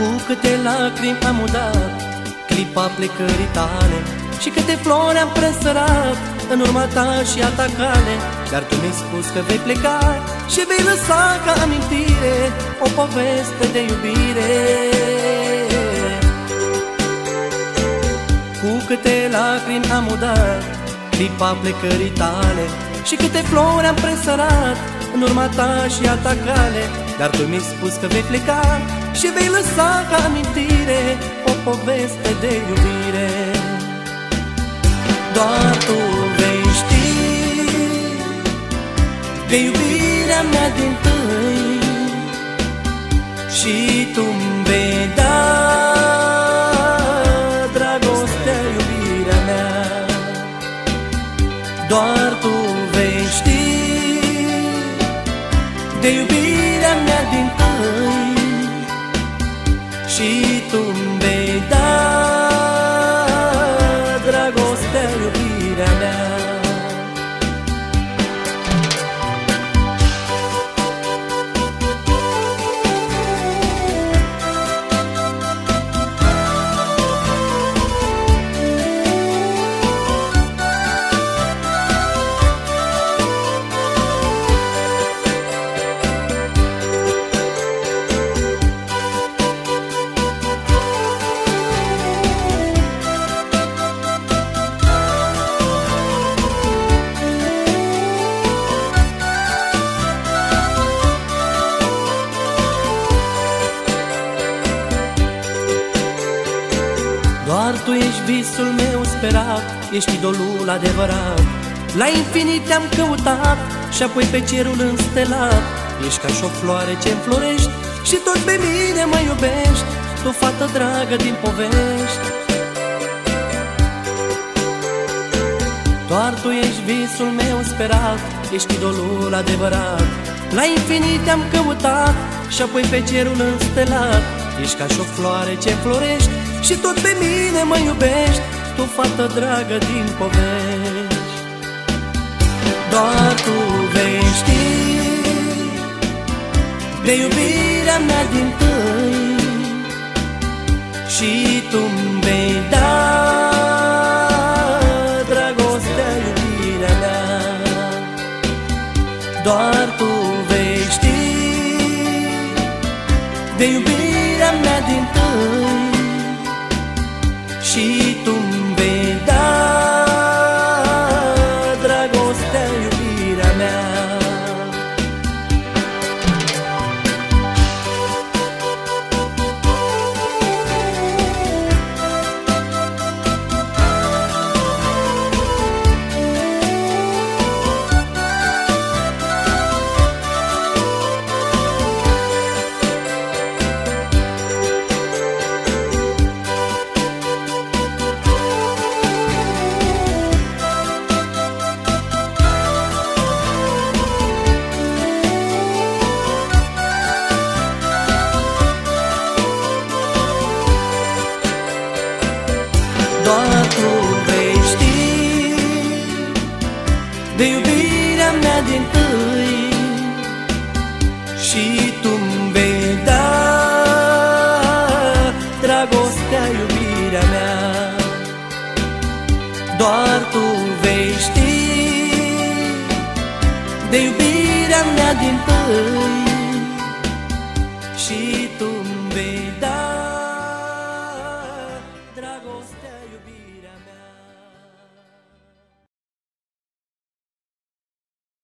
Cu câte lacrimi am udat Clipa plecării tale Și câte flori am presărat În urma ta și a ta cale. Dar tu mi-ai spus că vei pleca Și vei lăsa ca amintire O poveste de iubire. Cu câte lacrimi am udat Clipa plecării tale Și câte flori am presărat În urma ta și a ta cale Dar tu mi-ai spus că vei pleca și vei lăsa ca amintire O poveste de iubire. Doar tu vei ști De iubirea mea din tâi Și tu-mi De iubirea mea din tâi. Și tu vei tu ești visul meu sperat Ești idolul adevărat. La infinit te-am căutat Și apoi pe cerul înstelat. Ești ca și o floare ce înflorești Și tot pe mine mă iubești Tu fată dragă din povești. Doar tu ești visul meu sperat Ești idolul adevărat. La infinit te-am căutat Și apoi pe cerul înstelat Ești ca și o floare ce înflorești și tot pe mine mă iubești Tu, fată dragă din povești. Doar tu vei ști De iubirea mea din tâi Și tu-mi vei da Dragostea, iubirea mea. Doar tu De iubirea mea din tâi. Și Doar tu vei ști De iubirea mea din tâi. Și tu-mi vei da Dragostea, iubirea mea. Doar tu vei ști De iubirea mea din tâi. Și tu-mi vei da